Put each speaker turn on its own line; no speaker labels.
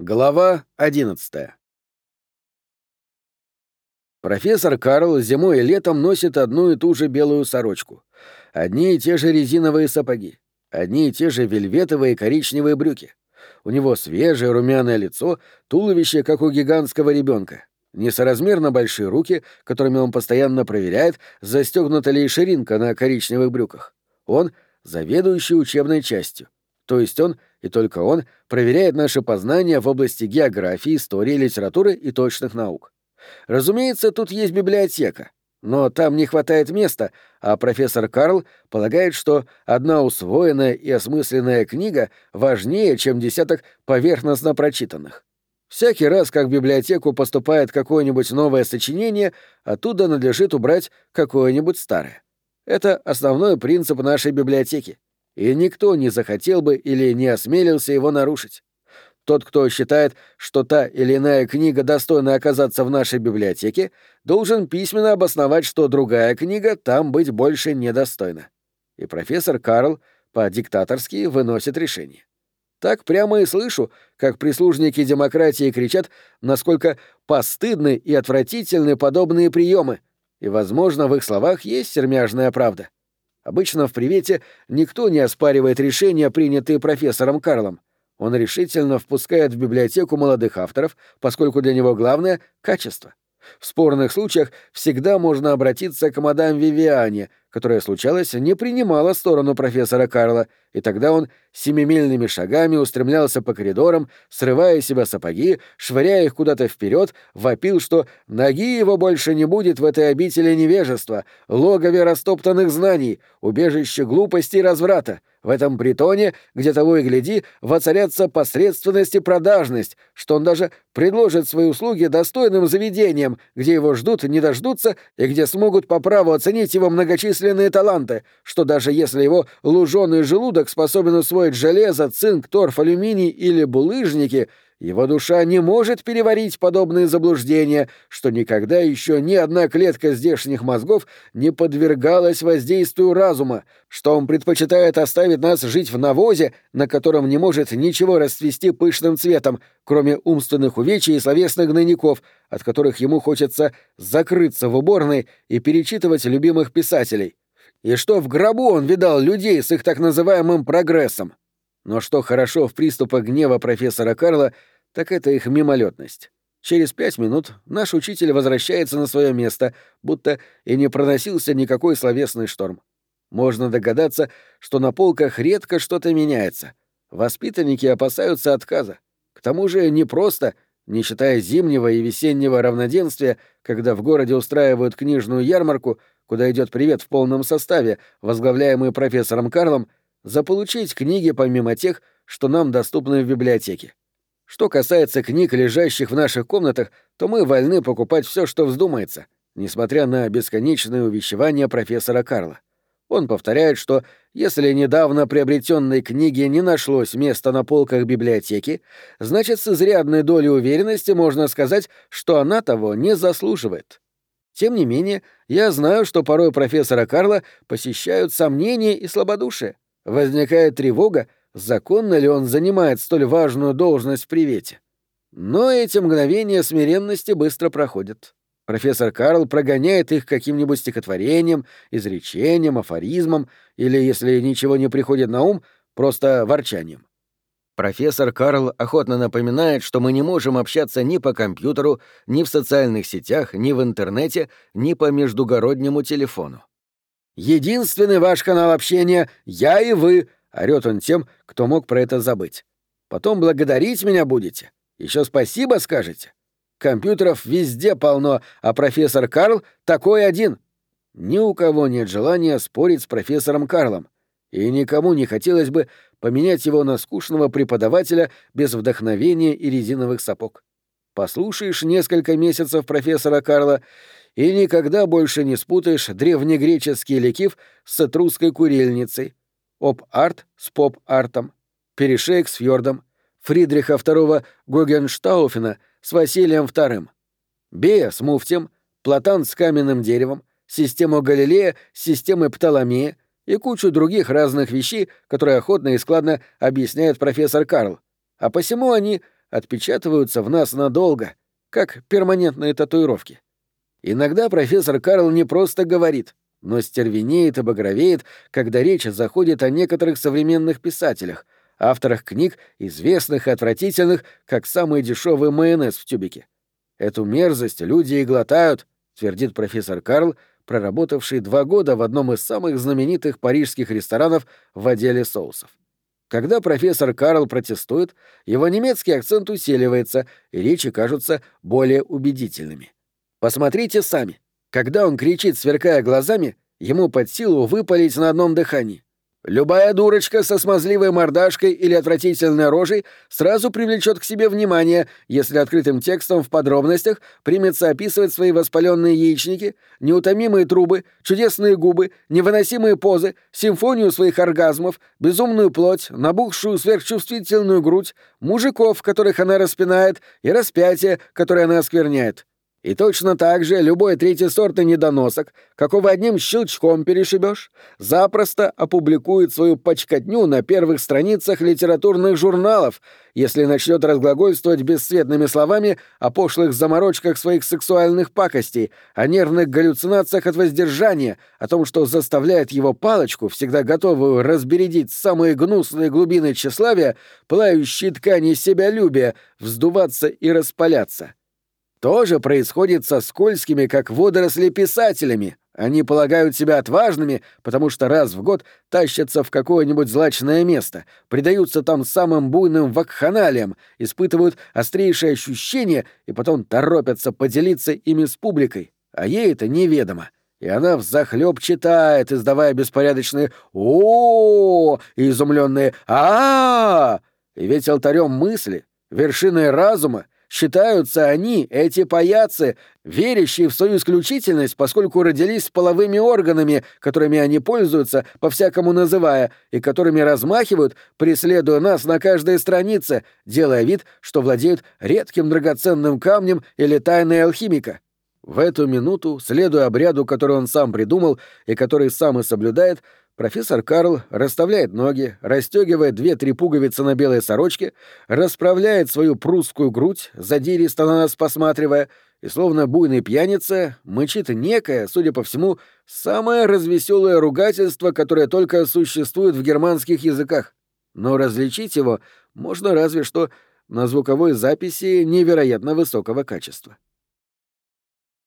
Глава 11 Профессор Карл зимой и летом носит одну и ту же белую сорочку, одни и те же резиновые сапоги, одни и те же вельветовые коричневые брюки. У него свежее румяное лицо, туловище, как у гигантского ребенка, несоразмерно большие руки, которыми он постоянно проверяет, застегнута ли ширинка на коричневых брюках. Он — заведующий учебной частью. То есть он, и только он, проверяет наши познания в области географии, истории, литературы и точных наук. Разумеется, тут есть библиотека, но там не хватает места, а профессор Карл полагает, что одна усвоенная и осмысленная книга важнее, чем десяток поверхностно прочитанных. Всякий раз, как в библиотеку поступает какое-нибудь новое сочинение, оттуда надлежит убрать какое-нибудь старое. Это основной принцип нашей библиотеки и никто не захотел бы или не осмелился его нарушить. Тот, кто считает, что та или иная книга достойна оказаться в нашей библиотеке, должен письменно обосновать, что другая книга там быть больше недостойна. И профессор Карл по-диктаторски выносит решение. Так прямо и слышу, как прислужники демократии кричат, насколько постыдны и отвратительны подобные приемы, и, возможно, в их словах есть сермяжная правда. Обычно в привете никто не оспаривает решения, принятые профессором Карлом. Он решительно впускает в библиотеку молодых авторов, поскольку для него главное — качество. В спорных случаях всегда можно обратиться к мадам Вивиане, которая, случалось, не принимала сторону профессора Карла, и тогда он семимильными шагами устремлялся по коридорам, срывая себя сапоги, швыряя их куда-то вперед, вопил, что ноги его больше не будет в этой обители невежества, логове растоптанных знаний, убежище глупости и разврата, в этом притоне, где того и гляди, воцарятся посредственность и продажность, что он даже предложит свои услуги достойным заведениям, где его ждут, не дождутся, и где смогут по праву оценить его многочисленные таланты, что даже если его луженый желудок способен усвоить железо, цинк, торф, алюминий или булыжники — его душа не может переварить подобные заблуждения, что никогда еще ни одна клетка здешних мозгов не подвергалась воздействию разума, что он предпочитает оставить нас жить в навозе, на котором не может ничего расцвести пышным цветом, кроме умственных увечий и словесных гнойников, от которых ему хочется закрыться в уборной и перечитывать любимых писателей. И что в гробу он видал людей с их так называемым прогрессом. Но что хорошо в приступах гнева профессора Карла, так это их мимолетность. Через пять минут наш учитель возвращается на свое место, будто и не проносился никакой словесный шторм. Можно догадаться, что на полках редко что-то меняется. Воспитанники опасаются отказа. К тому же не просто, не считая зимнего и весеннего равноденствия, когда в городе устраивают книжную ярмарку, куда идет привет в полном составе, возглавляемый профессором Карлом, заполучить книги помимо тех, что нам доступны в библиотеке. Что касается книг, лежащих в наших комнатах, то мы вольны покупать все, что вздумается, несмотря на бесконечные увещевания профессора Карла. Он повторяет, что если недавно приобретенной книге не нашлось места на полках библиотеки, значит, с изрядной долей уверенности можно сказать, что она того не заслуживает. Тем не менее, я знаю, что порой профессора Карла посещают сомнения и слабодушие. Возникает тревога, законно ли он занимает столь важную должность в привете. Но эти мгновения смиренности быстро проходят. Профессор Карл прогоняет их каким-нибудь стихотворением, изречением, афоризмом или, если ничего не приходит на ум, просто ворчанием. Профессор Карл охотно напоминает, что мы не можем общаться ни по компьютеру, ни в социальных сетях, ни в интернете, ни по междугороднему телефону. Единственный ваш канал общения — я и вы, орёт он тем, кто мог про это забыть. Потом благодарить меня будете. Еще спасибо скажете. Компьютеров везде полно, а профессор Карл такой один. Ни у кого нет желания спорить с профессором Карлом, и никому не хотелось бы поменять его на скучного преподавателя без вдохновения и резиновых сапог. Послушаешь несколько месяцев профессора Карла, и никогда больше не спутаешь древнегреческий ликив с этрусской курильницей, оп-арт с поп-артом, перешейк с фьордом, Фридриха II Гогенштауфена с Василием II, Бея с муфтем, Платан с каменным деревом, систему Галилея с системой Птоломея и кучу других разных вещей, которые охотно и складно объясняет профессор Карл. А посему они отпечатываются в нас надолго, как перманентные татуировки. Иногда профессор Карл не просто говорит, но стервенеет и багровеет, когда речь заходит о некоторых современных писателях, авторах книг, известных и отвратительных, как самый дешевый майонез в тюбике. Эту мерзость люди и глотают, твердит профессор Карл, проработавший два года в одном из самых знаменитых парижских ресторанов в отделе соусов. Когда профессор Карл протестует, его немецкий акцент усиливается, и речи кажутся более убедительными. Посмотрите сами. Когда он кричит, сверкая глазами, ему под силу выпалить на одном дыхании. Любая дурочка со смазливой мордашкой или отвратительной рожей сразу привлечет к себе внимание, если открытым текстом в подробностях примется описывать свои воспаленные яичники, неутомимые трубы, чудесные губы, невыносимые позы, симфонию своих оргазмов, безумную плоть, набухшую сверхчувствительную грудь, мужиков, которых она распинает, и распятие, которое она оскверняет. И точно так же любой третий сорт недоносок, какого одним щелчком перешибешь, запросто опубликует свою почкотню на первых страницах литературных журналов, если начнет разглагольствовать бесцветными словами о пошлых заморочках своих сексуальных пакостей, о нервных галлюцинациях от воздержания, о том, что заставляет его палочку, всегда готовую разбередить самые гнусные глубины тщеславия, пылающие ткани себялюбия, вздуваться и распаляться. То же происходит со скользкими, как водоросли, писателями. Они полагают себя отважными, потому что раз в год тащатся в какое-нибудь злачное место, предаются там самым буйным вакханалиям, испытывают острейшие ощущения и потом торопятся поделиться ими с публикой. А ей это неведомо. И она взахлёб читает, издавая беспорядочные о и изумленные а И ведь алтарем мысли, вершиной разума Считаются они, эти паяцы, верящие в свою исключительность, поскольку родились с половыми органами, которыми они пользуются, по-всякому называя, и которыми размахивают, преследуя нас на каждой странице, делая вид, что владеют редким драгоценным камнем или тайной алхимика. В эту минуту, следуя обряду, который он сам придумал и который сам и соблюдает, Профессор Карл расставляет ноги, расстегивает две-три пуговицы на белой сорочке, расправляет свою прусскую грудь, задиристо на нас посматривая, и словно буйный пьяница мычит некое, судя по всему, самое развеселое ругательство, которое только существует в германских языках. Но различить его можно разве что на звуковой записи невероятно высокого качества.